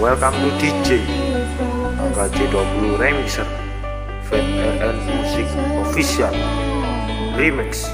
Welcome to DJ Angka J20 Remixer VLN Music Official Remix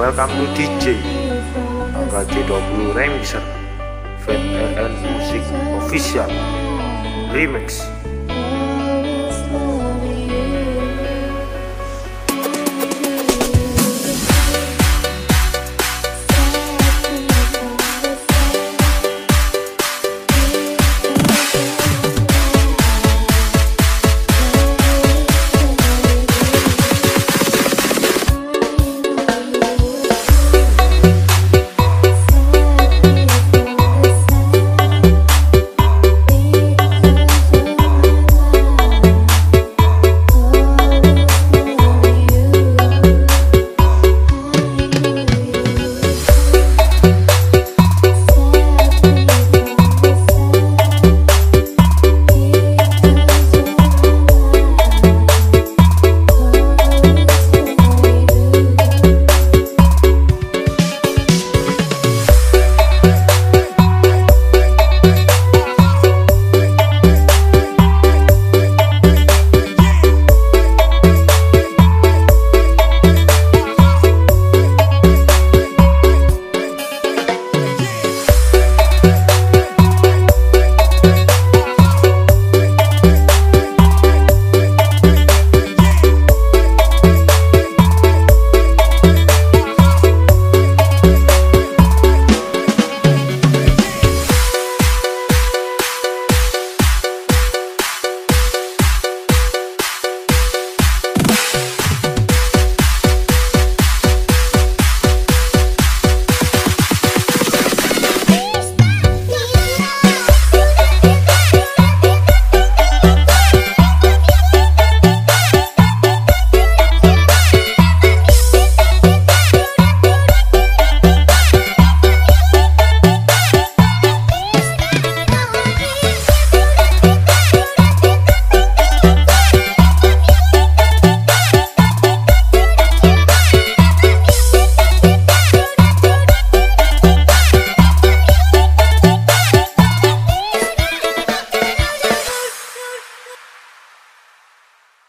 Welcome to DJ Angka J20 Remixer VLN Music Official Remix